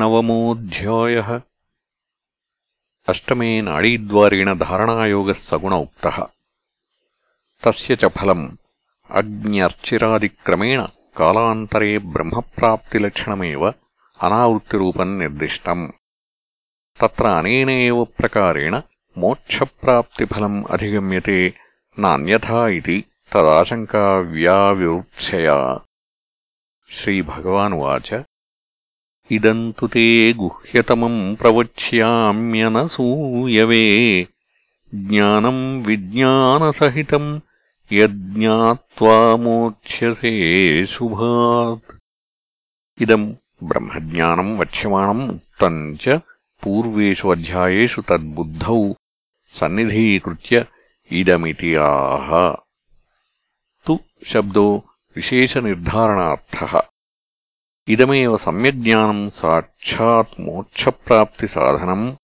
नवमोऽध्यायः अष्टमे नाडीद्वारेण धारणायोगः सगुण उक्तः तस्य च फलम् अग्न्यर्चिरादिक्रमेण कालान्तरे ब्रह्मप्राप्तिलक्षणमेव अनावृत्तिरूपम् निर्दिष्टम् तत्र अनेन एव प्रकारेण मोक्षप्राप्तिफलम् अधिगम्यते नान्यथा इति तदाशङ्का व्याविवृत्स्यया श्रीभगवानुवाच ఇదం తు గుహ్యతమం ప్రవక్ష్యామ్యనసూయవే జ్ఞానం విజ్ఞానసహితం యజ్ఞాత్వా మోక్ష్యసే శుభాత్ ఇదం బ్రహ్మజ్ఞానం వక్ష్యమాణం ఉక్తం చ పూర్వేషు అధ్యాయేషు తద్బుద్ధౌ. సన్నిధీకృత్య ఇదమితి ఆహ. తు శబ్దో విశేషనిర్ధారణార్థ शब्दो विशेषनिर्धारणार्थः इदमेव सम्यग्ज्ञानम् साक्षात् मोक्षप्राप्तिसाधनम्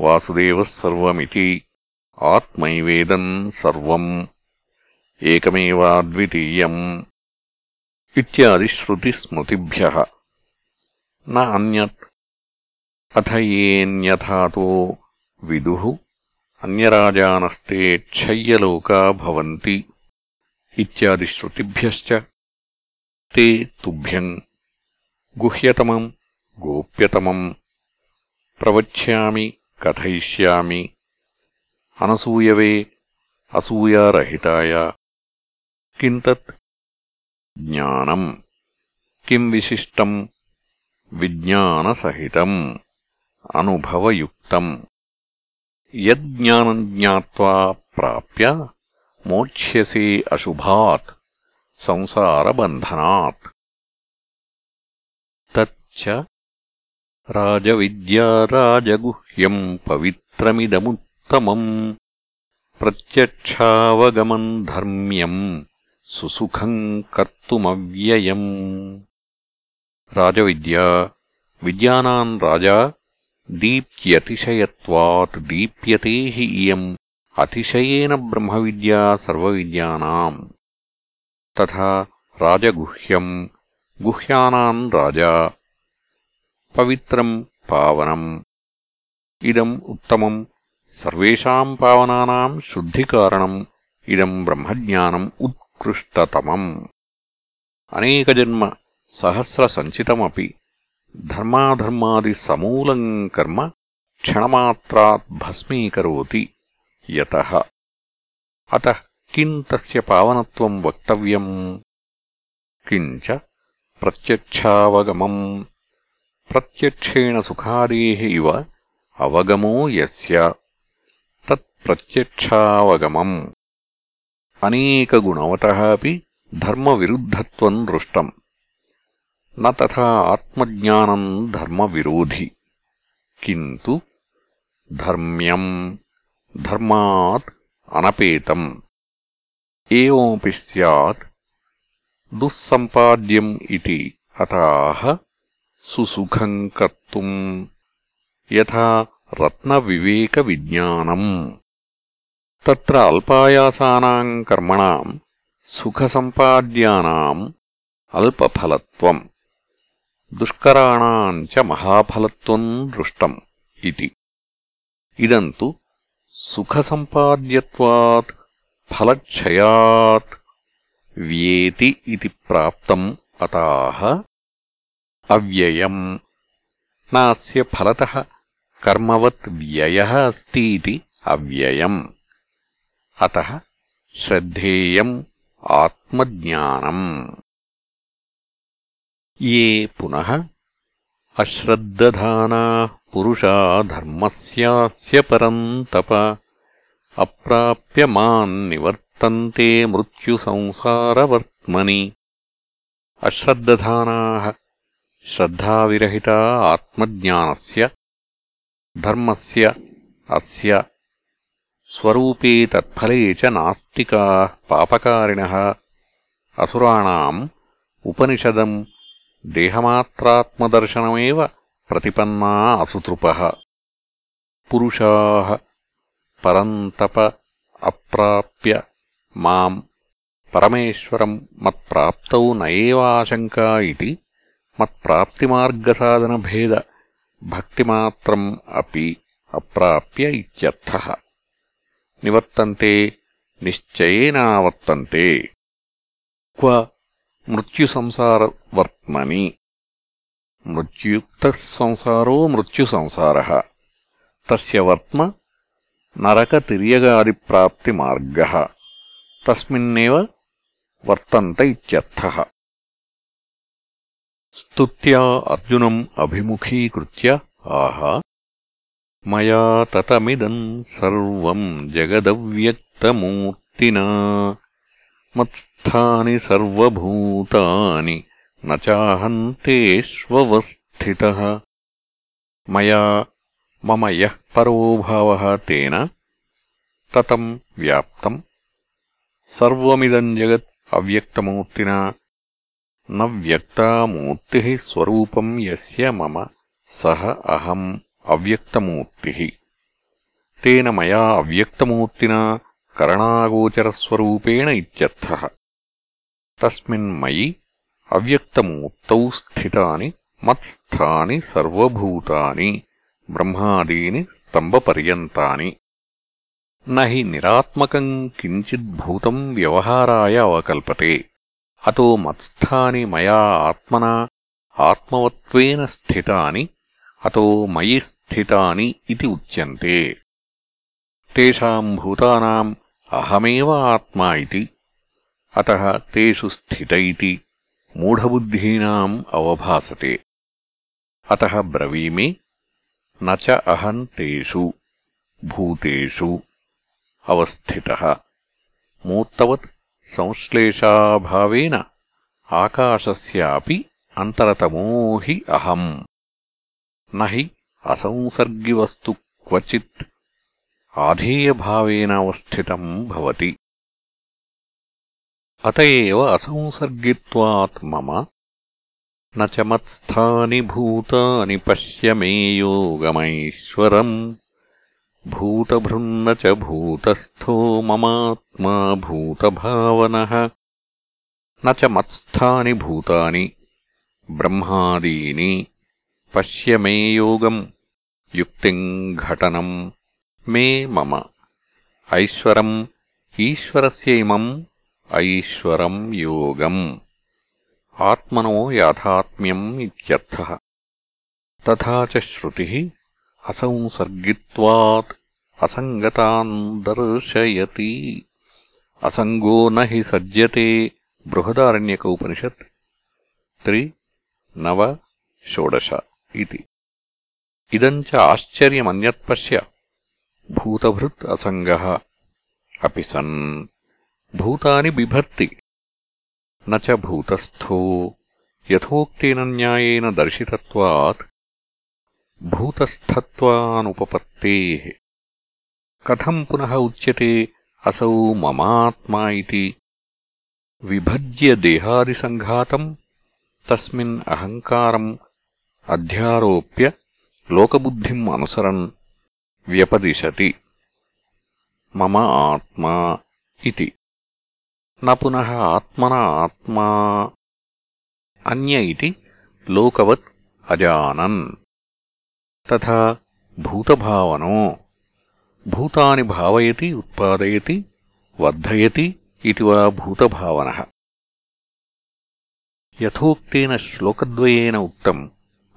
वासुदेवः सर्वमिति आत्मैवेदम् सर्वम् एकमेवाद्वितीयम् इत्यादिश्रुतिस्मृतिभ्यः न अन्यत् अथ येऽन्यथातो विदुः अन्यराजानस्ते क्षय्यलोका भवन्ति इत्यादिश्रुतिभ्यश्च ते तुभ्यम् గుహ్యతమం గోప్యతమం. ప్రవక్ష్యామి కథయిష్యామి. అనసూయవే అసూయారహితాయ. కిం తత్ జ్ఞానం. కిం విశిష్టం విజ్ఞానసహితం. అనుభవయుక్తం. యజ్ఞానం జ్ఞావా ప్రాప్య మోక్ష్యసే అశుభాత్. సంసారబంధనాత్. तच्च राजविद्या राजगुह्यम् पवित्रमिदमुत्तमम् प्रत्यक्षावगमम् धर्म्यम् सुसुखम् कर्तुमव्ययम् राजविद्या विद्यानाम् राजा दीप्त्यतिशयत्वात् दीप्यते हि इयम् अतिशयेन ब्रह्मविद्या सर्वविद्यानाम् तथा राजगुह्यम् गुह्यानाम् పవిత్రం పవనం. ఇదం ఉత్తమం. సర్వేషాం పావనానాం శుద్ధికారణం. ఇదం బ్రహ్మజ్ఞానం ఉత్కృష్టతమం. అనేకజన్మ సహస్రసంచితమీ ధర్మాధర్మాది సమూలం కర్మ క్షణమాత్రాత్ భస్మీకరోతి. యత. అత కిం తస్య పావనత్వం వక్తవ్యం. కించ ప్రత్యక్షావగమం. ప్రత్యక్షేణ సుఖాదే ఇవ అవగమో యస్య తత్ప్రత్యక్షావగమం అనేకగుణవత అపి ధర్మవిరుద్ధత్వం దృష్టం. న ఆత్మజ్ఞానం ధర్మవిరోధి. కింటు ధర్మ్యం ధర్మాత్ అనపేతం. ఏమపి సత్ దుస్సంపాద్యం ఇది అత సుసుఖం కర్తు యథా రత్నవివేకవిజ్ఞానం. తత్ర అల్పాయాసానాం కర్మణాం సుఖసంపాద్యానాం అల్పఫలత్వం దుష్కరాణాం చ మహాఫలత్వం దృష్టం ఇది. ఇదంతు సుఖసంపాద్యవాత్ ఫలక్షయాత్ వ్యేతి ఇది ప్రాప్తం అతాహ अव्ययम्। नास्य फलतः कर्मवत् व्ययः अस्तीति अव्ययम्। अतः श्रद्धेयम् आत्मज्ञानम्। ये पुनः अश्रद्दधानाः पुरुषा धर्मस्यास्य परम् तप अप्राप्य माम् निवर्त वर्तन्ते मृत्युसंसारवर्त्मनि శ్రద్ధావిరహితా ఆత్మజ్ఞానస్య ధర్మస్య అస్య స్వరూపే తత్ఫలే చ నాస్తికా పాపకారిణ. అసురాణాम् ఉపనిషదం దేహమాత్రాత్మదర్శనమే ప్రతిపన్నా అసుతృప. పురుషా పరంతప అప్రాప్య మాం పరమేశ్వరం మత్ప్రాప్తౌ నయేవాశంకా ఇటి మత్ప్రాప్తిమార్గసాధనభేద భక్తిమాత్రం అపి అప్రాప్య ఇత్యర్థः. నివర్తంతే నిశ్చయేనావర్తంతే. క్వ మృత్యుసంసారవర్త్మని. మృత్యుక్తः సంసారో మృత్యుసంసారः. తస్య వర్త్మ నరకతిర్యగాదిప్రాప్తిమార్గः. తస్మిన్నేవ వర్తంత ఇత్యర్థः. स्तुत्या अर्जुनम् अभिमुखीकृत्य आह मया ततमिदम् सर्वम् जगदव्यक्तमूर्तिना। मत्स्थानि सर्वभूतानि न चाहन्तेष्ववस्थितः मया मम यः परो भावः तेन ततम् व्याप्तम् सर्वमिदम् जगत् अव्यक्तमूर्तिना न व्यक्ता स्वरूपम् यस्य मम सः अहम् अव्यक्तमूर्तिः तेन मया अव्यक्तमूर्तिना करणागोचरस्वरूपेण इत्यर्थः तस्मिन् मयि अव्यक्तमूर्तौ स्थितानि मत्स्थानि सर्वभूतानि ब्रह्मादीनि स्तम्भपर्यन्तानि न हि निरात्मकम् किञ्चिद्भूतम् व्यवहाराय अवकल्पते అతో మత్స్థాని మయా ఆత్మనా ఆత్మవత్వేన స్థితాని అతో మయి స్థితాని ఇది ఉచ్యంతే. తేషాం భూతానాం అహమేవ ఆత్మా ఇది అత తేషు స్థిత ఇది మూఢబుద్ధీనాం అవభాసతే. అత బ్రవీమి నచ అహం తేషు భూతేషు అవస్థిత. మూర్తవత్ సంశ్లేషాభావేన ఆకాశస్యాపి అంతరతమో హి అహం. నహి అసంసర్గివస్తు క్వచిత్ ఆధేయభావేనావస్థితం భవతి. అతయేవ అసంసర్గిత్వాత్ మమ? నచమత్స్థాని భూతాని పశ్యమే యోగమైశ్వరం. भूतभृन्न च भूतस्थो ममात्मा भूतभावनः न च मत्स्थानि भूतानि ब्रह्मादीनि पश्य मे योगम् युक्तिम् घटनम् मे मम ऐश्वरम् ईश्वरस्य इमम् ऐश्वरम् योगम् आत्मनो याथात्म्यम् इत्यर्थः तथा च श्रुतिः असंसर्गित्वात् असङ्गतान् दर्शयति असङ्गो न हि सज्जते बृहदारण्यक उपनिषत् त्रि नव षोडश इति इदम् च आश्चर्यमन्यत्पश्य भूतभृत् असङ्गः अपि सन् భూతాని బిభర్తి న చ భూతస్థో యథోక్తేన న్యాయేన దర్శితత్వాత్ భూతస్థత్వానుపపత్తేः. కథం పునః ఉచ్యతే అసౌ మమాత్మా ఇది విభజ్య దేహాది సంఘాతం తస్మిన్ అహంకారం అధ్యారోప్య లోకబుద్ధిం అనుసరన్ వ్యపదిశతి. మమ ఆత్మా ఇది నపున ఆత్మన ఆత్మా. అన్య ఇది లోకవత్ అజానన్. తథా భూతభావనో. భూతాని భావయతి ఉత్పాదయతి వర్ధయతి ఇది వా భూతభావన. యథోక్తేన శ్లోకద్వయేన ఉత్తం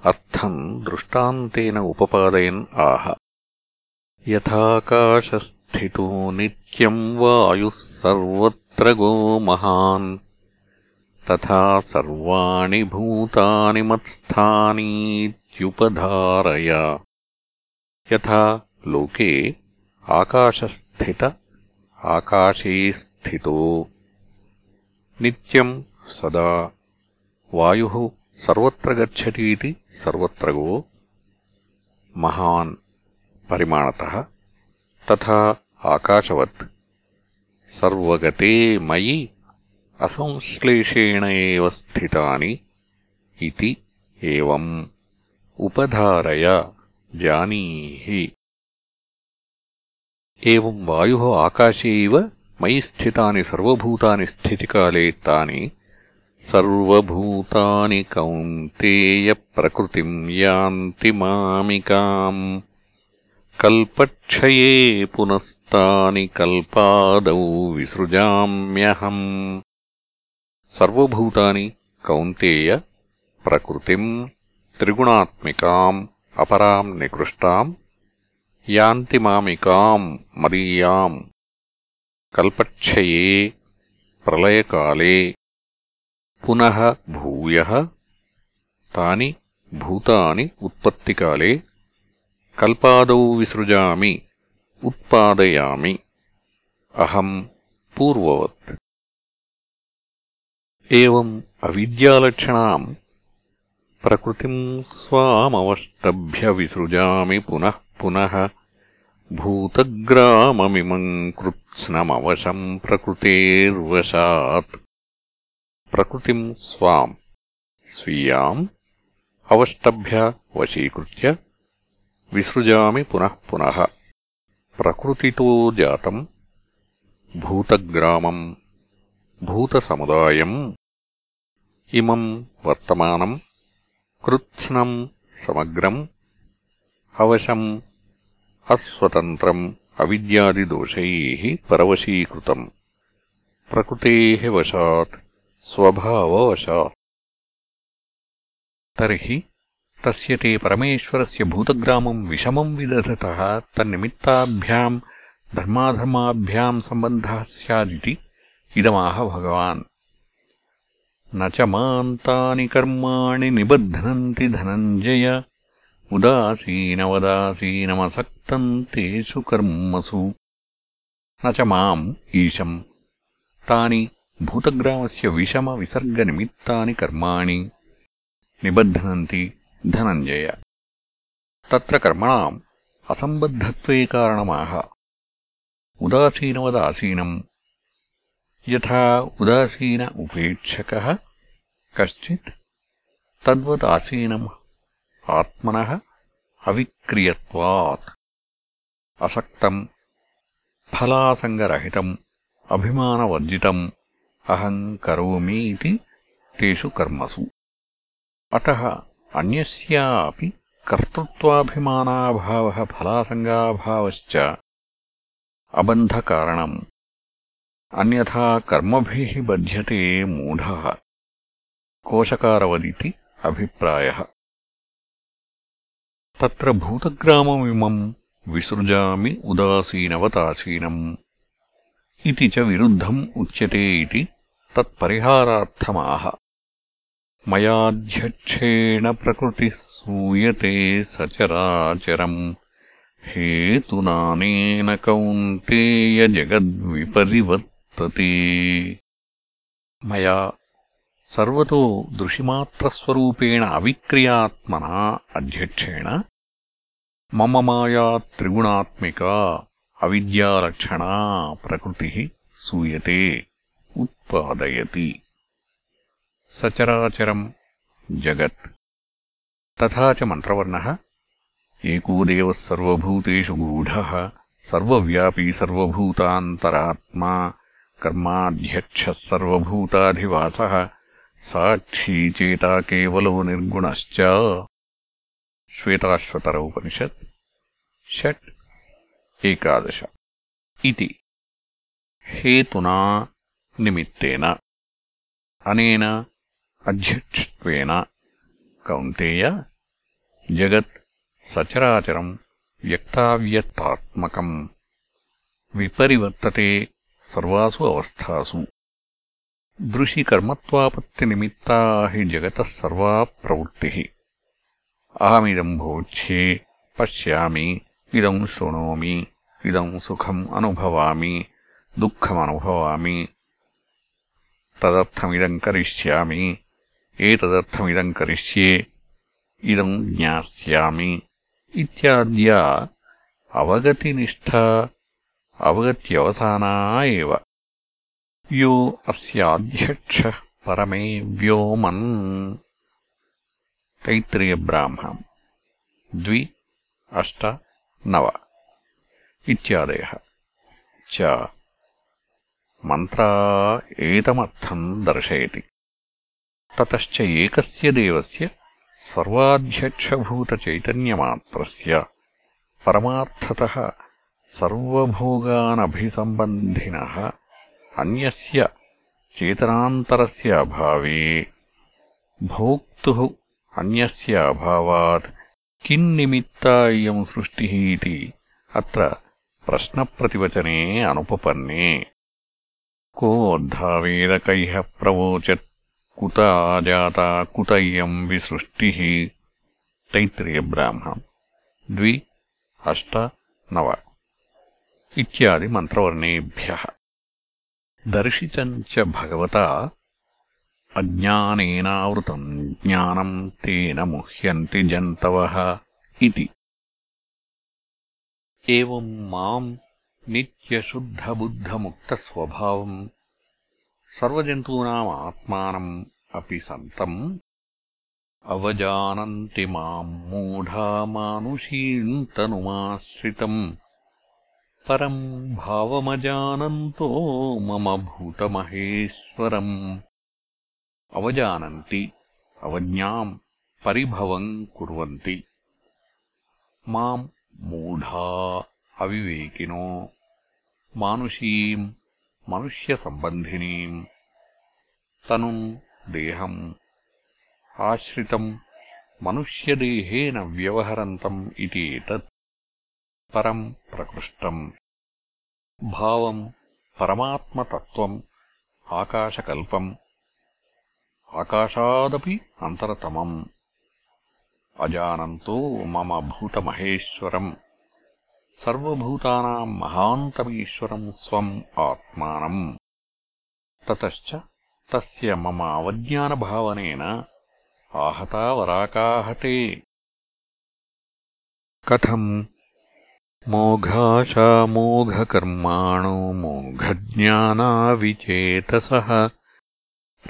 అర్థం దృష్టాంతేన ఉపపాదయన్ ఆహ. యథాకాశస్థితో నిత్యం వాయుः సర్వత్ర గో తథా సర్వాణి భూతాని మత్స్థానీ मत्स्थानीत्युपधारय यथा लोके आकाशस्थित आकाशे स्थितो नित्यम् सदा वायुः सर्वत्र गच्छतीति सर्वत्र गो महान् परिमाणतः तथा आकाशवत् सर्वगते मयि असंश्लेषेण एव स्थितानि इति एवम् उपधारय जानीहि एवम् वायुः आकाशे इव मयि स्थितानि सर्वभूतानि स्थितिकाले तानि सर्वभूतानि कौन्तेयप्रकृतिम् यान्ति मामिकाम् कल्पक्षये पुनस्तानि कल्पादौ विसृजाम्यहम् सर्वभूतानि कौन्तेय प्रकृतिम् त्रिगुणात्मिकाम् अपराम् निकृष्टाम् यान्ति मामिकाम् मदीयाम् कल्पक्षये प्रलयकाले पुनः भूयः तानि भूतानि उत्पत्तिकाले कल्पादौ विसृजामि उत्पादयामि अहम् पूर्ववत् एवम् अविद्यालक्षणाम् प्रकृतिम् स्वामवष्टभ्यविसृजामि पुनः पुनः भूतग्राममिमम् कृत्स्नमवशम् प्रकृतेर्वशात्। प्रकृतिम् स्वाम्। स्वीयाम्। अवष्टभ्य वशीकृत्य विसृजामि पुनः पुनः। प्रकृतितो जातम्। भूतग्रामम्। भूतसमुदायम्। इमम् वर्तमानम्। कृत्स्नम् समग्रम् अवशम् अस्वतन्त्रम् अविद्यादिदोषैः परवशीकृतम् प्रकृतेः वशात् स्वभाववशात् तर्हि तस्य ते परमेश्वरस्य भूतग्रामम् विषमम् विदधतः तन्निमित्ताभ्याम् धर्माधर्माभ्याम् सम्बन्धः स्यादिति इदमाह भगवान् न च मान्तानि कर्माणि निबध्नन्ति धनञ्जय उदासीनवदासीनमसक्तम् तेषु कर्मसु न च माम् ईशम् तानि भूतग्रामस्य विषमविसर्गनिमित्तानि कर्माणि निबध्नन्ति धनञ्जय तत्र कर्मणाम् असम्बद्धत्वे कारणमाह उदासीनवदासीनम् यथा उदासीन उपेक्षकः कश्चित् तद्वदासीनम् आत्मनः अविक्रियत्वात्। असक्तम्, फलासङ्गरहितम्, अभिमानवर्जितम् अहम् करोमीति तेषु कर्मसु। अतः अन्यस्यापि कर्तृत्वाभिमानाभावः, फलासङ्गाभावश्च अबन्धकारणम्। అన్యథా కర్మభై బధ్యతే మూఢ. కోశకారవదితి అభిప్రాయ. తత్ర భూతగ్రామమిమం విసృజామి ఉదాసీనవతాసీనం. ఇది చ విరుద్ధం ఉచ్యతే ఇది తత్పరిహారార్థమాహ మయాధ్యక్షేణ ప్రకృతి సూయతే సచరాచరం. హేతునానేన కౌంతేయ జగద్విపరివర్త कौन्तेयजगद्विपरिवर्तते मया सर्वतो दृशिमात्रस्वरूपेण अविक्रियात्मना अध्यक्षेण मम माया त्रिगुणात्मिका अविद्यालक्षणा प्रकृतिः सूयते उत्पादयति सचराचरम् जगत् तथा च मन्त्रवर्णः एको देवः सर्वभूतेषु गूढः सर्वव्यापी सर्वभूतान्तरात्मा कर्माध्यक्षः सर्वभूताधिवासः साक्षी चेता केवलो निर्गुणश्च श्वेताश्वतरौपनिषत् षट् एकादश इति हेतुना निमित्तेन अनेन अध्यक्षत्वेन कौन्तेय जगत् सचराचरम् व्यक्ताव्यक्तात्मकम् विपरिवर्तते सर्वासु अवस्थासु दृशिकर्मत्वापत्तिनिमित्ता हि जगतः सर्वा प्रवृत्तिः। अहमिदम् भोक्ष्ये पश्यामि इदम् शृणोमि इदम् सुखम् अनुभवामि दुःखमनुभवामि तदर्थमिदम् करिष्यामि एतदर्थमिदम् करिष्ये इदम् ज्ञास्यामि। इत्याद्या अवगतिनिष्ठा अवगत्यवसाना एव यो अस्याध्यक्षः परमे व्योमन् तैत्तिरीयब्राह्मणम् द्वि अष्ट नव इत्यादयः च मन्त्रा एतमर्थम् दर्शयति ततश्च एकस्य देवस्य सर्वाध्यक्षभूतचैतन्यमात्रस्य परमार्थतः सर्वभोगानभिसम्बन्धिनः अन्यस्य चेतनान्तरस्य अभावे भोक्तुः अन्यस्य अभावात् किन्निमित्ता इयम् सृष्टिः इति अत्र प्रश्नप्रतिवचने अनुपपन्ने। कोऽर्धावेदकैः प्रवोचत् कुत आजाता कुत इयम् विसृष्टिः। तैत्तिरीयब्राह्मणम् द्वि, अष्ट, नव। ఇత్యాది మంత్రవర్ణేభ్య దర్శితం భగవత అజ్ఞానేనావృతం జ్ఞానం తేన ముహ్యంతి జంతవ ఇది ఏం మాం నిత్యశుద్ధబుద్ధముక్తస్వభావం సర్వజంతూనామాత్మానం అపి సంతం అవజానంతి మాం మూఢా మానుషీం परम् भावमजानन्तो मम भूतमहेश्वरम् अवजानन्ति अवज्ञाम् परिभवम् कुर्वन्ति माम् मूढा अविवेकिनो मानुषीम् मनुष्यसम्बन्धिनीम् तनुम् देहम् आश्रितम् मनुष्यदेहेन व्यवहरन्तम् इति एतत् परम् प्रकृष्टम्। भावम् परमात्मतत्त्वम्, आकाशकल्पम्। आकाशादपि अन्तरतमम्। अजानन्तो मम भूतमहेश्वरम्। सर्वभूतानाम् महान्तमीश्वरम् स्वम् आत्मानम्। ततश्च तस्य मम अवज्ञानभावनेन आहता वराकाहते कथम् मोघाशामोघकर्माणो मोघज्ञानाविचेतसः।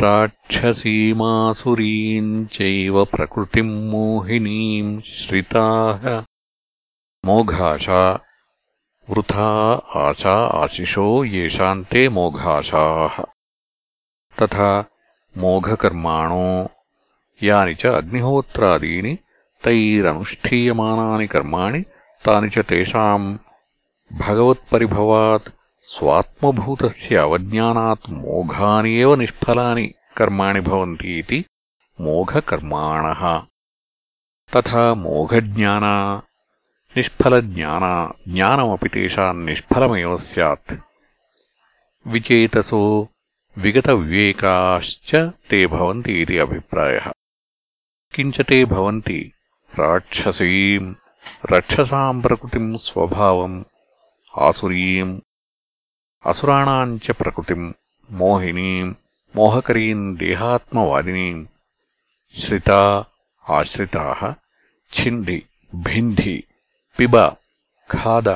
राक्षसीमासुरीम् चैव प्रकृतिम् मोहिनीम् श्रिताः। मोघाशा वृथा आशा आशिषो येषाम् ते मोघाशाः। तथा मोघकर्माणो यानि च अग्निहोत्रादीनि तैरनुष्ठीयमानानि कर्माणि तानि च तेषाम् भगवत्परिभवात् स्वात्मभूतस्य अवज्ञानात् मोघानि एव निष्फलानि कर्माणि भवन्ति इति मोघकर्माणः। तथा मोघज्ञाना, निष्फलज्ञाना, ज्ञानमपि तेषाम् निष्फलमेव स्यात्। विचेतसो विगतविवेकाश्च ते भवन्ति इति अभिप्रायः। किञ्च ते भवन्ति राक्षसीम्। రక్షసాం ప్రకృతిం స్వభావం ఆసురీం అసురాణాం చ ప్రకృతిం మోహినీం మోహకరీం దేహాత్మవాదినీం శ్రితా ఆశ్రితాః ఛింది భింది పిబ ఖాద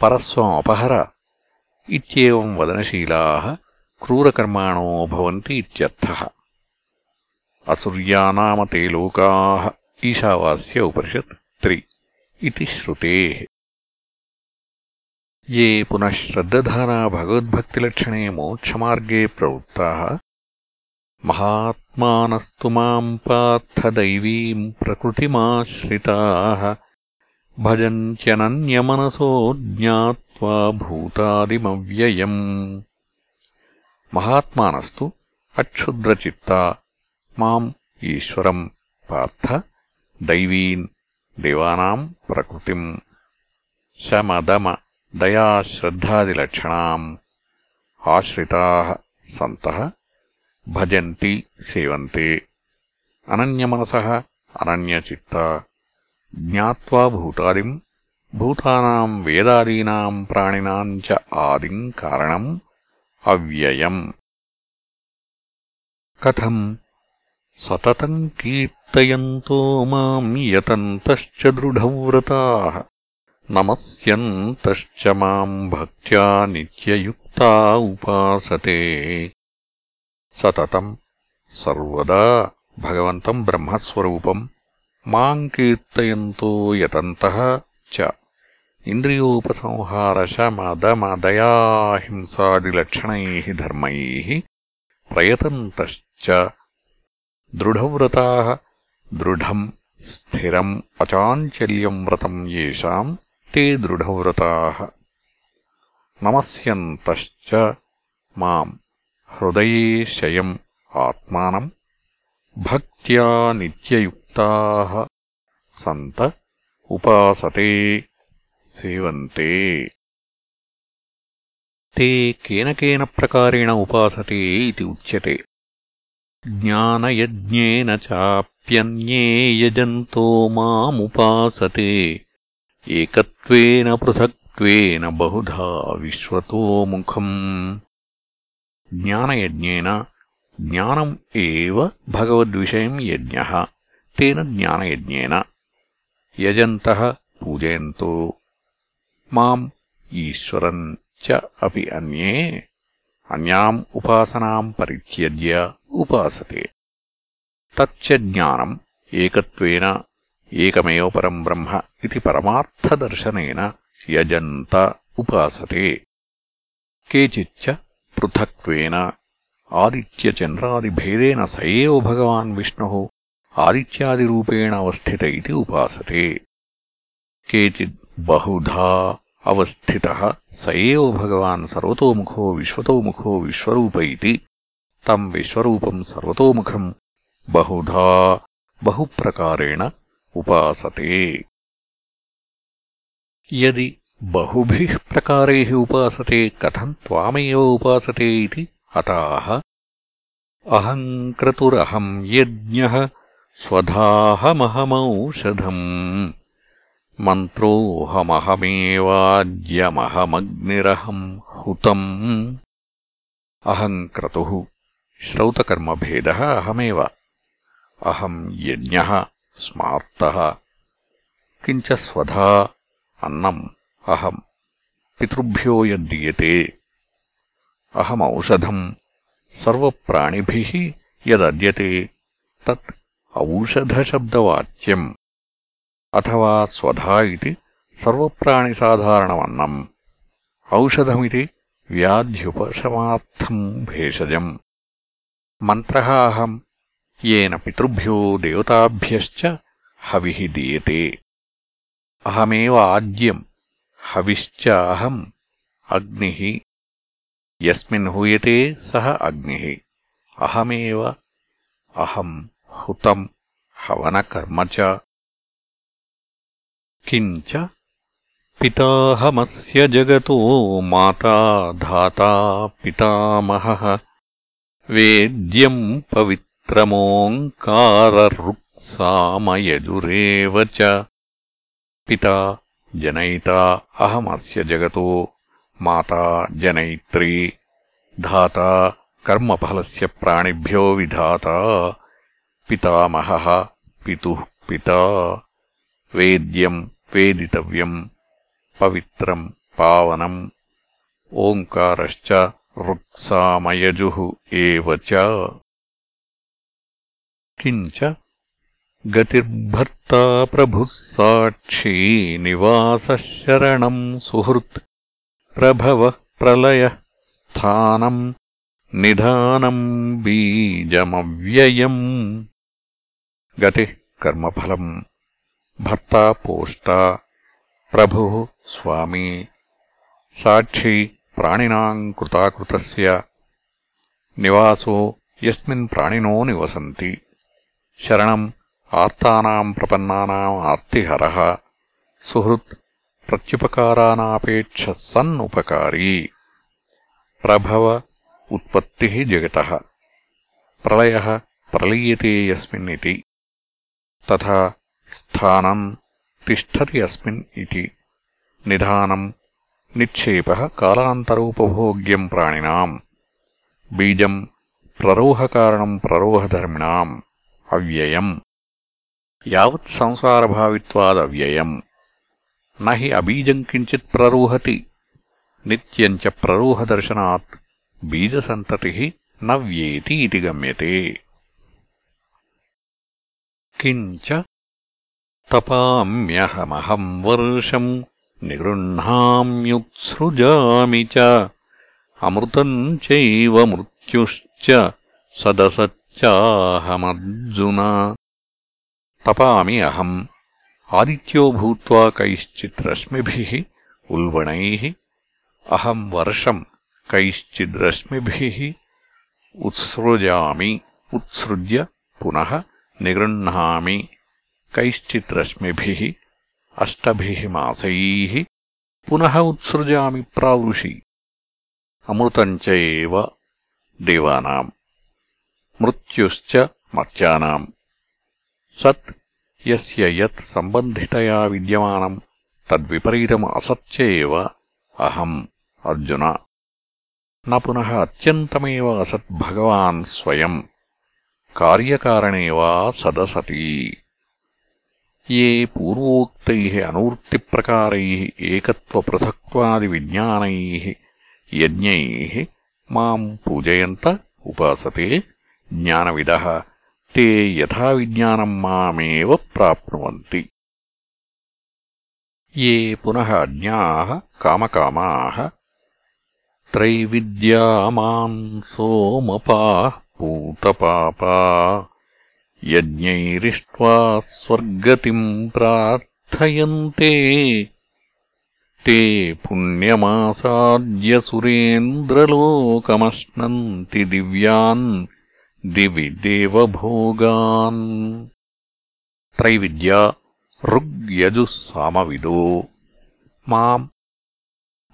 పరస్వమపహర ఇత్యేవం వదనశీలా క్రూరకర్మాణో భవంతి లోకా ఈశావాస్య ఉపనిషత్ త్రి. इति श्रुतेः। ये पुनः श्रद्दधाना भगवद्भक्तिलक्षणे मोक्षमार्गे प्रवृत्ताः। महात्मानस्तु माम् पार्थदैवीम् प्रकृतिमाश्रिताः। भजन्त्यनन्यमनसो ज्ञात्वा भूतादिमव्ययम्। महात्मानस्तु अक्षुद्रचित्ता। माम् ईश्वरम् पार्थ दैवीन् దివానాం ప్రకృతి శమదమ దయాశ్రద్ధాదిలక్షణాం ఆశ్రిత సन्तः భజంతి సేవంతే అనన్యమనస అనన్యచిత్త జ్ఞావా భూతాది భూతనా వేదాదీనా ప్రాణినా చ ఆదిం కారణం అవ్యయం. కథం సతతం కీర్తయంతో మాం యతంతశ్చ దృఢవ్రతాః నమస్యంతశ్చ మాం భక్త్యా నిత్యయుక్తా ఉపాసతే. సతతం సర్వదా భగవంతం బ్రహ్మస్వరూపం మాం కీర్తయంతో యతంతః చ. ఇంద్రియోపసంహారశమదమదయాహింసాదిలక్షణైః ధర్మైః ప్రయతంతశ్చ దృఢవ్రతాः దృఢం స్థిరం అచాంచల్యం వ్రతం యేషాం తే దృఢవ్రతాः నమస్యంతశ్చ మాం హృదయే శయం ఆత్మానం భక్త్యా నిత్యయుక్తాः సంత ఉపాసతే సేవంతే తే కేన కేన ప్రకారేణ ఉపాసతే इति ఉచ్యతే ज्ञानयज्ञेन चाप्यन्ये यजन्तो मामुपासते एकत्वेन पृथक्त्वेन बहुधा विश्वतोमुखम् ज्ञानयज्ञेन ज्ञानम् एव भगवद्विषयम् यज्ञः तेन ज्ञानयज्ञेन यजन्तः पूजयन्तो माम् ईश्वरम् च अपि अन्ये అన్యాం ఉపాసనాం పరిత్యజ్య ఉపాసతే తచ్చ జ్ఞానం ఏకత్వేన ఏకమేవ పరం బ్రహ్మ ఇది పరమార్థదర్శనేన యజంత ఉపాసతే కేచిచ్చ పృథక్వేన ఆదిత్యచంద్రాదిభేదేన స ఏవ భగవాన్ విష్ణు ఆదిత్యాదిరూపేణ అవస్థిత ఇది ఉపాసతే కేచిద్ బహుధా अवस्थितः। स एव भगवान् सर्वतोमुखो विश्वतोमुखो विश्वरूप इति। तम् विश्वरूपम् सर्वतोमुखम् बहुधा बहुप्रकारेण उपासते। यदि बहुभिः प्रकारैः उपासते कथम् त्वामेव उपासते इति? अताः अहम् क्रतुरहम् यज्ञः स्वधाहमहमौषधम् మంత్రోऽహమహమేవాద్యమహమగ్నిరహం హుతం. అహం క్రతు శ్రౌతకర్మభేద అహమేవ. అహం యజ్ఞ స్మార్త. కించ స్వధా అన్నం అహం. పితృభ్యో యద్దీయతే అహమౌషధం సర్వప్రాణిభిః యదద్యతే. తత్ ఔషధశబ్దవాచ్యం. అథవా స్వధా ఇది సర్వప్రాణిసాధారణమన్నం ఔషధమితి వ్యాధ్యుపశమార్థం భేషజం మంత్ర అహం ఏన పితృభ్యో దేవతాభ్యశ్చ హవి దీయతే అహమే ఆజ్యం హవిశ్చాహం అగ్ని యస్మిన్ హూయతే సహ అగ్ని అహమే అహం హుతం హవనకర్మ చ किञ्च पिताहमस्य जगतो माता धाता पितामहः वेद्यम् पवित्रमोङ्काररुक्सामयजुरेव च पिता जनयिता अहमस्य जगतो माता जनयित्री धाता कर्मफलस्य प्राणिभ्यो विधाता पितामहः पितुः पिता वेद्यम् वेदितव्यम् पवित्रम् पावनम्। ओङ्कारश्च ऋक्सामयजुः एव च। किञ्च गतिर्भर्ता प्रभुः साक्षी निवासः शरणम् सुहृत्। प्रभवः प्रलयः स्थानम् निधानम् बीजमव्ययम्। गतिः कर्मफलम् భర్తా పోష్ట. ప్రభు స్వామీ. సాక్షి ప్రాణినాకృత నివాసో ఎస్ ప్రాణినో నివసంతి. శరణం ఆర్తానాం ప్రపన్నానాం సుహృత్ ప్రత్యుపకారానాపేక్ష సన్నుపకారీ. ప్రభవ ఉత్పత్తి జగత. ప్రళయ ప్రలీయతే యస్మిన్నితి. తథా इति तथा स्थानम् तिष्ठति अस्मिन् इति निधानम् निक्षेपः कालान्तरोपभोग्यम् प्राणिनाम् बीजम् प्ररोहकारणम् प्ररोहधर्मिणाम् अव्ययम् यावत् संसारभावित्वादव्ययम् न हि अबीजम् किञ्चित् प्ररोहति नित्यम् च प्ररोहदर्शनात् बीजसन्ततिः न व्येति इति गम्यते किञ्च तपाम्यहमहम् वर्षम् निगृह्णाम्युत्सृजामि च। अमृतम् चैव मृत्युश्च सदसच्च चाहमर्जुन तपामि अहम् आदित्यो भूत्वा कैश्चित् रश्मिभिः उल्बणैः अहम् वर्षम् कैश्चिद्रश्मिभिः उत्सृजामि, उत्सृज्य पुनः निगृह्णामि। कैश्चित् रश्मिभिः अष्टभिः मासैः पुनः उत्सृजामि प्रावृषि। अमृतम् च एव देवानाम्। मृत्युश्च मर्त्यानाम्। सत् यस्य यत् सम्बन्धितया विद्यमानम्, तद्विपरीतम् असत्य एव अहम् अर्जुन। न पुनः अत्यन्तमेव असत् भगवान् स्वयम्। कार्यकारणे वा सदसति। ये पूर्वोक्तैः अनूर्तिप्रकारैः एकत्वपृथक्त्वादिविज्ञानैः यज्ञैः माम् पूजयन्त उपासते ज्ञानविदः ते यथा विज्ञानम् मामेव प्राप्नुवन्ति ये पुनः अज्ञाः कामकामाः त्रैविद्यामान् सोमपाः पूतपापा यज्ञैरिष्ट्वा स्वर्गतिम् प्रार्थयन्ते ते पुण्यमासाद्यसुरेन्द्रलोकमश्नन्ति दिव्यान् दिवि देवभोगान् त्रैविद्या ऋग्यजुः सामविदो माम्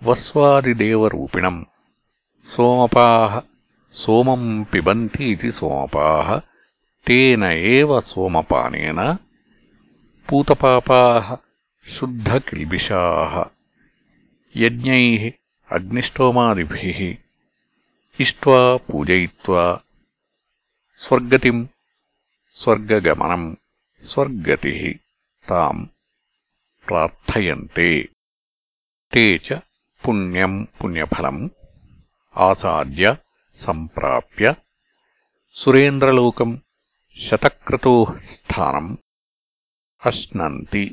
वस्वादिदेवरूपिणम् सोमपाः सोमम् पिबन्तीति सोमपाः తేన ఏవ సోమపానేన పూతపాపా శుద్ధకిల్బిషా యజ్ఞైः అగ్నిష్టోమాది ఇష్ట్వా పూజయి స్వర్గతి స్వర్గగమనం స్వర్గతి తాం ప్రాథయంతే తే చ పుణ్యం పుణ్యఫలం ఆసాద్య సంప్రాప్య సురేంద్రలోకం शतक्रतोः स्थानम् अश्नन्ति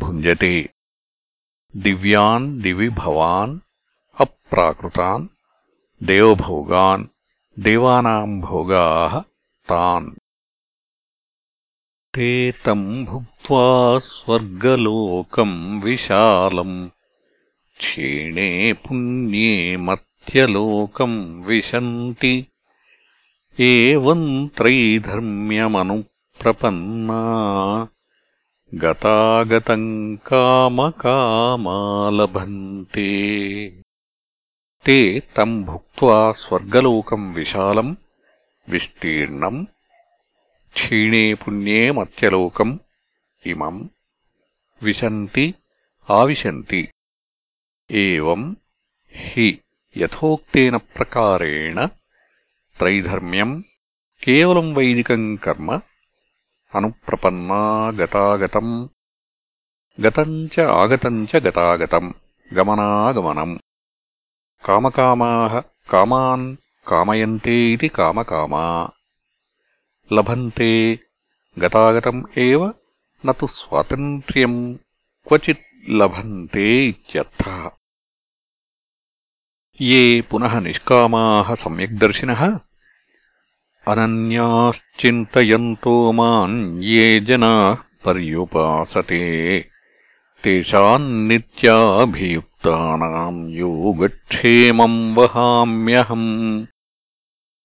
भुञ्जते दिव्यान् दिवि भवान् अप्राकृतान् देवभोगान् देवानाम् भोगाः तान् ते तम् भुक्त्वा स्वर्गलोकम् विशालम् क्षीणे पुण्ये मत्यलोकम् विशन्ति एवम् त्रैधर्म्यमनुप्रपन्ना गतागतम् कामकामा लभन्ते ते तम् भुक्त्वा स्वर्गलोकम् विशालम् विस्तीर्णम् क्षीणे पुण्ये मत्यलोकम् इमम् विशन्ति आविशन्ति एवम् हि यथोक्तेन प्रकारेण त्रैधर्म्यम् केवलम् वैदिकम् कर्म अनुप्रपन्ना गतागतम् गतम् च आगतम् च गतागतम् गमनागमनम् कामकामाः कामान् कामयन्ते इति कामकामा लभन्ते गतागतम् एव न तु स्वातन्त्र्यम् क्वचित् लभन्ते इत्यर्थः ये पुनः निष्कामाः सम्यग्दर्शिनः। अनन्याश्चिन्तयन्तो माम् ये जनाः पर्युपासते। तेषान्नित्याभियुक्तानाम् योगक्षेमम् वहाम्यहम्।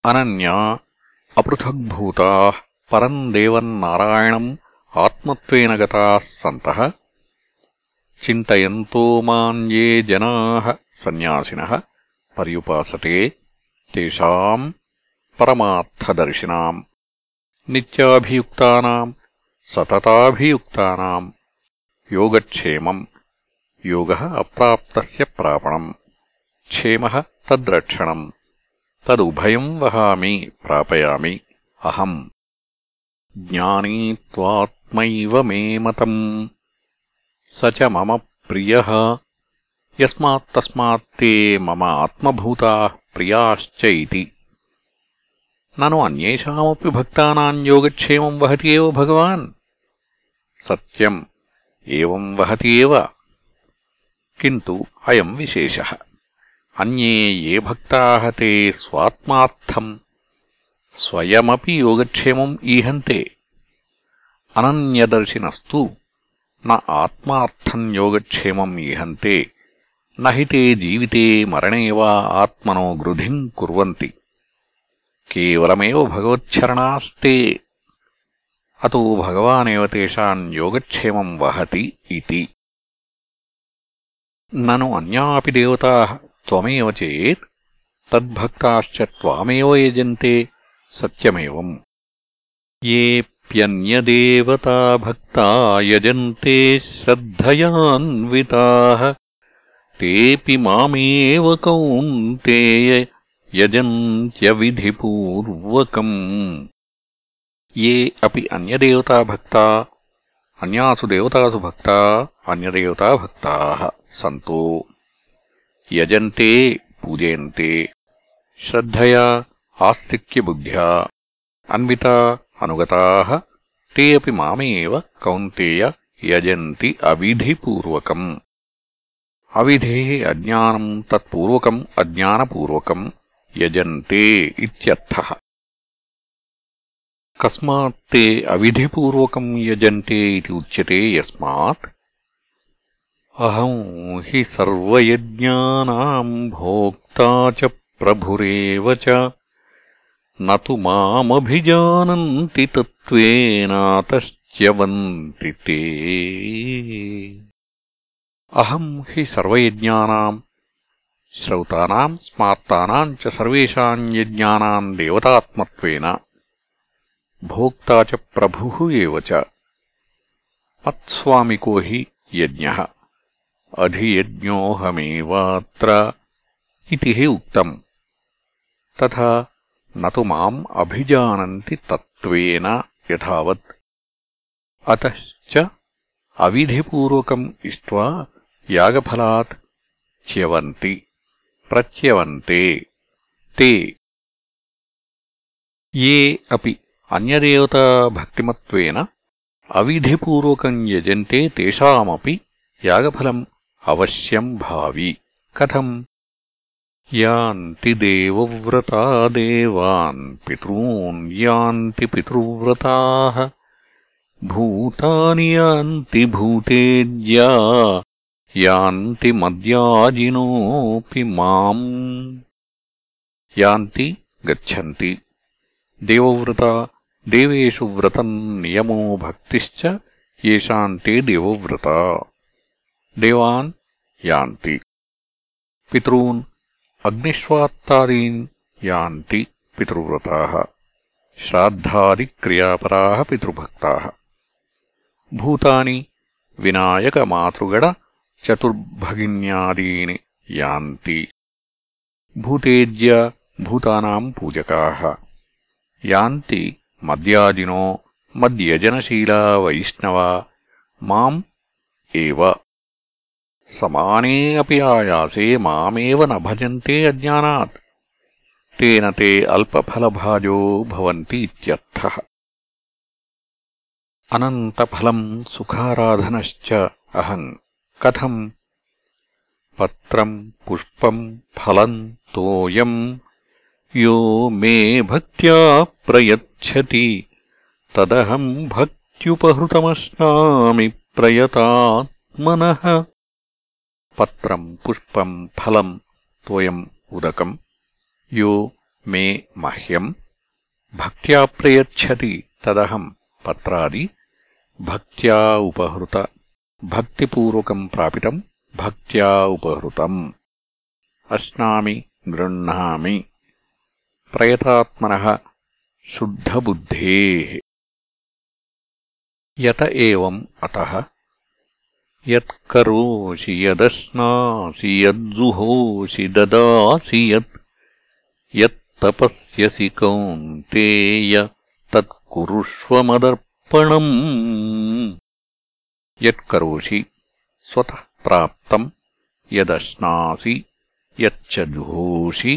अनन्या अपृथग्भूताः परम् देवम् नारायणम् आत्मत्वेन गताः सन्तः। चिन्तयन्तो माम् ये जनाः सन्न्यासिनः पर्युपासते तेषाम् परमार्थदर्शिनाम् नित्याभियुक्तानाम् सतताभियुक्तानाम् योगक्षेमम् योगः अप्राप्तस्य प्रापणम् क्षेमः तद्रक्षणम् तदुभयम् वहामि, प्रापयामि, अहम्। ज्ञानी त्वात्मैव मे मतम्। स च मम प्रियः। యస్మాత్తస్మాత్తే మమ ఆత్మభూతా ప్రియాశ్చ ఇది నను అన్యేషామపి భక్తానాం యోగక్షేమం వహతి ఏవ భగవాన్? సత్యం ఏవం వహతి ఏవ? కింటు అయం విశేష. అన్యే ఏ భక్తాః తే స్వాత్మార్థం? స్వయమపి యోగక్షేమం ఈహంతే. అనన్యదర్శినస్తు న ఆత్మార్థం యోగక్షేమం ఈహంతే. నహి తే జీవితే మరణే వా ఆత్మనో గృధిం కుర్వంతి కేవలమేవ భగవచ్చరణాస్తే అతో భగవానేవ తేషాం యోగక్షేమం వహతి ఇతి నను అన్యాపి దేవతాः त्वमेव चेत् तद्भक्ताश्च त्वामेव यजन्ते सत्यमेवम् येऽप्यन्यदेवता भक्ता यजन्ते श्रद्धयान्विताः तेऽपि मामेव कौन्तेय यजन्त्यविधिपूर्वकम् ये अपि अन्यदेवताभक्ता अन्यासु देवतासु भक्ता अन्यदेवताभक्ताः सन्तो यजन्ते पूजयन्ते श्रद्धया आस्तिक्यबुद्ध्या अन्विता अनुगताः ते अपि मामेव कौन्तेय यजन्ति अविधिपूर्वकम् अविधेः अज्ञानम् तत्पूर्वकम् अज्ञानपूर्वकम् यजन्ते इत्यर्थः। कस्मात् ते अविधिपूर्वकम् यजन्ते इति उच्यते यस्मात्। अहम् हि सर्वयज्ञानाम् भोक्ता च प्रभुरेव च। न तु मामभिजानन्ति तत्त्वेनातश्च्यवन्ति ते। अहम् हि सर्वयज्ञानाम् श्रौतानाम् स्मार्तानाम् च सर्वेषाम् यज्ञानाम् देवतात्मत्वेन भोक्ता च प्रभुः एव च मत्स्वामिको हि यज्ञः अधियज्ञोऽहमेवात्र इति हि उक्तम् तथा न तु माम् अभिजानन्ति तत्त्वेन यथावत् अतश्च अविधिपूर्वकम् యాగఫలాత్ చ్యవంతి ప్రచ్యవంతే తే. ఏ అపి అన్యదేవతాభక్తిమత్వేన అవిధిపూర్వకం యజంతే తేషామపి యాగఫలం అవశ్యం భావి. కథం యాంతి దేవవ్రతా దేవాన్ పితృన్ యాంతి పితృవ్రతా. భూతాని యాంతి భూతేజ్యా यान्ति मद्याजिनोऽपि माम्। यान्ति गच्छन्ति। देवव्रता देवेषु व्रतम् नियमो भक्तिश्च येषाम् ते देवव्रता। देवान् यान्ति। पितॄन् अग्निष्वात्तादीन् यान्ति पितृव्रताः। श्राद्धादिक्रियापराः पितृभक्ताः। भूतानि చతుర్భగిన్యాదీని యాంతి భూతేజ్య భూతానాం పూజకాः యాంతి మద్యాదినో మద్యజనశీలా వైష్ణవా మాం ఏవ సమానే అపి ఆయాసే మామేవ న భజంతే అజ్ఞానాత్ తేన తే అల్పఫలభాజో భవంతి ఇత్యర్థः అనంతఫలం సుఖారాధనశ్చ అహం कथम। पत्र पुष्पम्, फलम्, तोयम्। यो मे भक्त्या प्रयच्छति। तदहम् भक्त्युपहृतमश्नामि प्रयता पत्र पुष्प फलम्, तोयम्, उदकम्। यो मे मह्यं भक्त प्रय्छति तदहम् पत्रादि। भक्त्या उपहृत भक्तिपूर्वकम् प्रापितम् भक्त्या उपहृतम् अश्नामि गृह्णामि प्रयतात्मनः शुद्धबुद्धेः यत एवम् अतः यत्करोषि यदश्नासि यद्जुहोषि ददासि यत् यत्तपस्यसि कौन्तेय तत्कुरुष्वमदर्पणम् यत्करोषि स्वतः प्राप्तम् यदश्नासि यच्च जुहोषि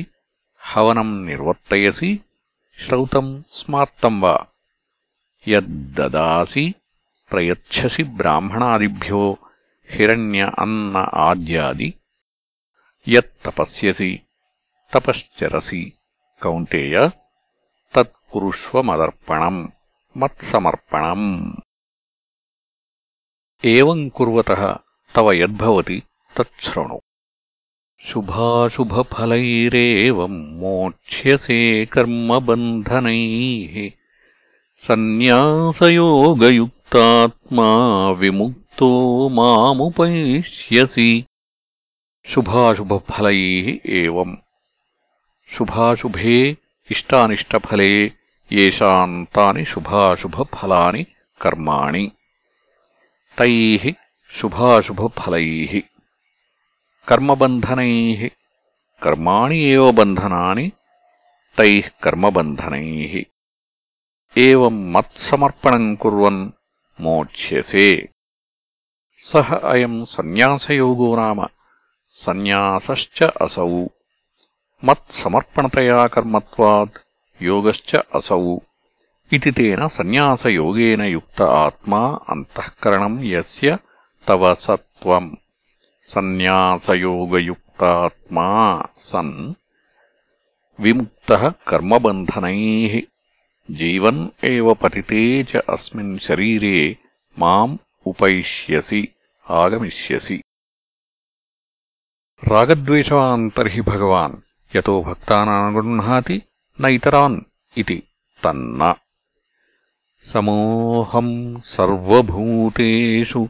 हवनम् निर्वर्तयसि श्रौतम् स्मार्तम् वा यद्ददासि प्रयच्छसि ब्राह्मणादिभ्यो हिरण्य अन्न आद्यादि यत्तपस्यसि तपश्चरसि कौन्तेय కురుష్వ మదర్పణం మత్సమర్పణం एवम् कुर्वतः तव यद्भवति तच्छृणु। शुभाशुभफलैरेवम् मोक्ष्यसे कर्मबन्धनैः। सन्न्यासयोगयुक्तात्मा विमुक्तो मामुपैष्यसि। शुभाशुभफलैः एवम् शुभाशुभे इष्टानिष्टफले येषाम् तानि शुभाशुभफलानि कर्माणि। तैः शुभाशुभफलैः। कर्मबन्धनैः, कर्माणि एव बन्धनानि, तैः कर्मबन्धनैः। एवम् मत्समर्पणम् कुर्वन् मोक्ष्यसे। सः अयम् सन्न्यासयोगो नाम, सन्न्यासश्च असौ। मत्समर्पणतया कर्मत्वात्, योगश्च असौ। इति तेन सन्न्यासयोगेन युक्त आत्मा अन्तःकरणम् यस्य तव सत्त्वम् सन्न्यासयोगयुक्तात्मा सन् विमुक्तः कर्मबन्धनैः जीवन् एव पतिते च अस्मिन् शरीरे माम् उपैष्यसि आगमिष्यसि रागद्वेषवान् तर्हि भगवान् यतो भक्तानानुगृह्णाति न इतरान् इति तन्न समोऽहम् सर्वभूतेषु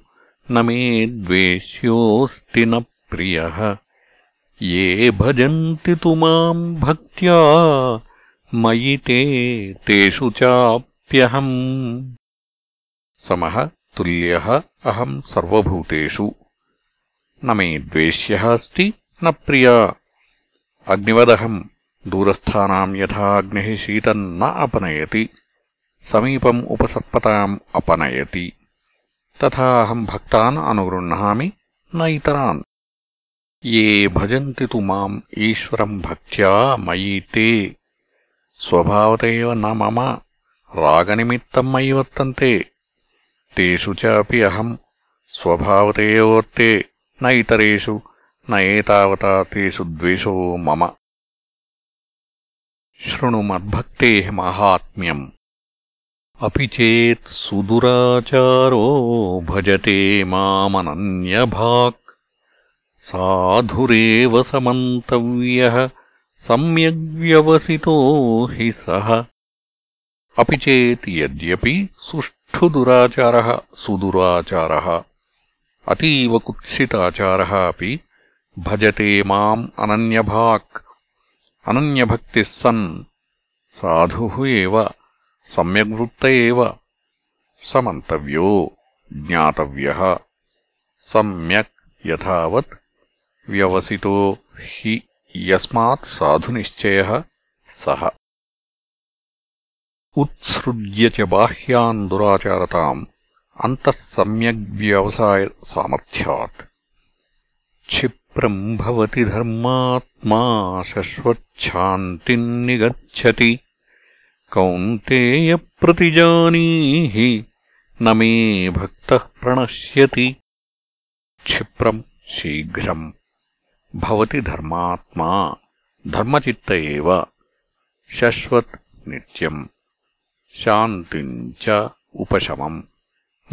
न मे द्वेष्योऽस्ति न प्रियः। ये भजन्ति तु माम् भक्त्या मयि ते तेषु चाप्यहम्। समः तुल्यः अहम् सर्वभूतेषु। न मे द्वेष्यः अस्ति न प्रिया। अग्निवदहम् दूरस्थानाम् यथा अग्निः शीतम् न अपनयति समीपम् उपसर्पताम् अपनयति तथा अहम् भक्तान् अनुगृह्णामि न इतरान् ये भजन्ति तु माम् ईश्वरम् भक्त्या मयि ते स्वभावत एव न मम रागनिमित्तम् मयि वर्तन्ते तेषु च अपि अहम् स्वभावत एव वर्ते न इतरेषु न एतावता तेषु अपि चेत् सुदुराचारो भजते मामनन्यभाक्। साधुरेव समन्तव्यः सम्यग्व्यवसितो हि सः। अपि चेत् यद्यपि सुष्ठुदुराचारः सुदुराचारः अतीव कुत्सिताचारः अपि भजते माम् अनन्यभाक्। अनन्यभक्तिः सन् साधुः एव सम्यग्वृत्त एव। समन्तव्यो, ज्ञातव्यः। सम्यक् यथावत् व्यवसितो हि यस्मात् साधुनिश्चयः सः। उत्सृज्य च बाह्यान् दुराचारताम् अन्तः सम्यग्व्यवसायसामर्थ्यात् क्षिप्रम् भवति धर्मात्मा शश्वच्छान्तिम् निगच्छति। कौन्तेयप्रतिजानीहि, न मे भक्तः प्रणश्यति। क्षिप्रम् शीघ्रम् भवति धर्मात्मा, धर्मचित्त एव। शश्वत् नित्यम् शान्तिम् च उपशमम्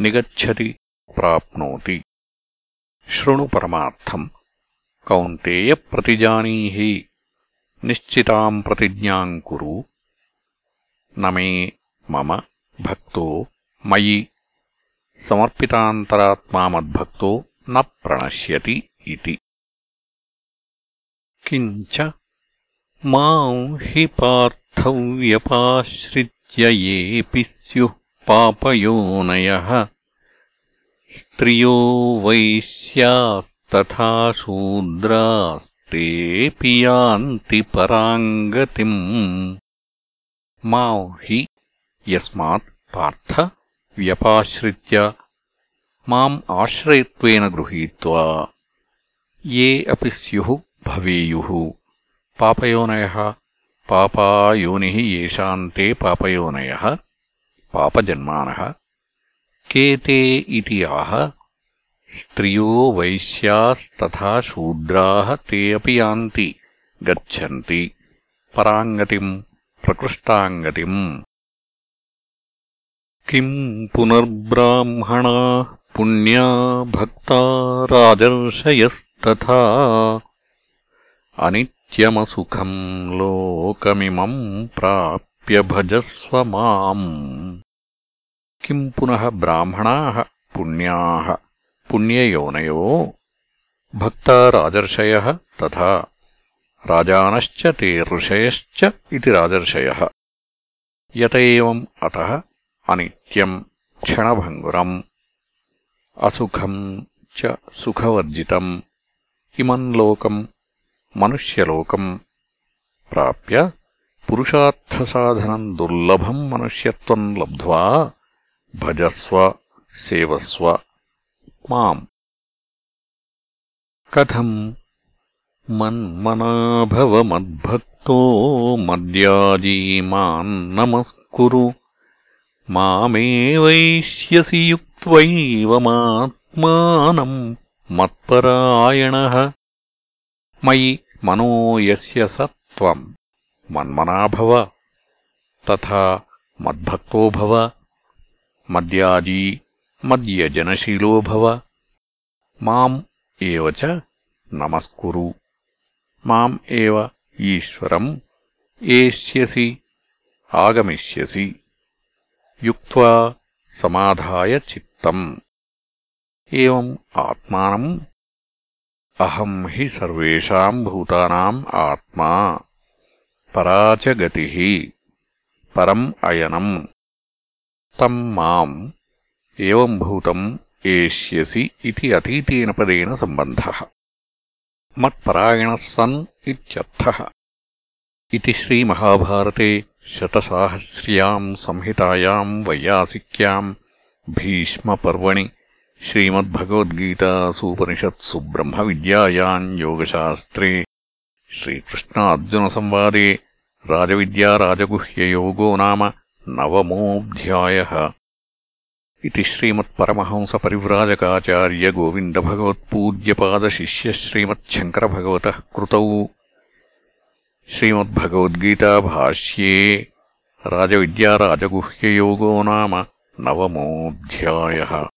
निगच्छति, प्राप्नोति। शृणु परमार्थम् कौन्तेयप्रतिजानीहि निश्चिताम् प्रतिज्ञाम् कुरु। न मे मम भक्तो। मयि समर्पितान्तरात्मा मद्भक्तो न प्रणश्यति इति। किञ्च माम् हि पार्थव्यपाश्रित्य येऽपि स्युः पापयोनयः स्त्रियो वैश्यास्तथा शूद्रास्तेऽपि यान्ति पराङ्गतिम् मा हि यस्मात् पार्थ व्यपाश्रित्य माम् आश्रयत्वेन गृहीत्वा ये अपि स्युः भवेयुः पापयोनयः पापायोनिः येषाम् ते पापयोनयः पापजन्मानः के ते इति आह स्त्रियो वैश्यास्तथा शूद्राः ते अपि यान्ति गच्छन्ति पराङ्गतिम् प्रकृष्टाङ्गतिम् किम् पुनर्ब्राह्मणाः, पुण्या, भक्ता, राजर्षयस्तथा। अनित्यमसुखम् लोकमिमम् प्राप्य भजस्व माम्। किम् पुनः ब्राह्मणाः, पुण्याः, पुण्ययोनयो, भक्ता राजर्षयः तथा రాజానశ్చ తే ఋషయశ్చ ఇది రాజర్షయः. యత అత అనిత్యం క్షణభంగురం అసుఖం చ సుఖవర్జితం ఇమం లోకం మనుష్యలోకం ప్రాప్య పురుషార్థసాధనం దుర్లభం మనుష్యత్వం లబ్ధ్వా భజస్వ సేవస్వ మాం. కథం कथम् मन्मनाभवमद्भक्तो मद्याजी माम् नमस्कुरु। मामेवैष्यसि युक्त्वैवमात्मानम् मत्परायणः। मयि मनो यस्य स त्वम् मन्मना भव तथा मद्भक्तो भव। मद्याजी मद्यजनशीलो भव। माम् एव च नमस्कुरु మాం ఏవ ఈశ్వరం. ఏష్యసి ఆగమిష్యసి. యుక్వా సమాధాయ చిత్తం. ఏం ఆత్మానం? అహం హి సర్వేషాం భూతానాం ఆత్మా. పరా గతి పరం అయనం. తం మాం ఏం భూతం ఏష్యసి ఇది అతీతేన పదేన సంబంధ. मत्परायणः सन् इत्यर्थः इति श्रीमहाभारते शतसाहस्र्याम् संहितायाम् वैयासिक्याम् भीष्मपर्वणि श्रीमद्भगवद्गीतासूपनिषत्सु ब्रह्मविद्यायाम् योगशास्त्रे श्रीकृष्णार्जुनसंवादे राजविद्याराजगुह्ययोगो नाम नवमोऽध्यायः इति श्रीमत्परमहंसपरिव्राजकाचार्यगोविन्दभगवत्पूज्यपादशिष्यश्रीमच्छङ्करभगवतः कृतौ। श्रीमद्भगवद्गीताभाष्ये राजविद्याराजगुह्ययोगो नाम नवमोऽध्यायः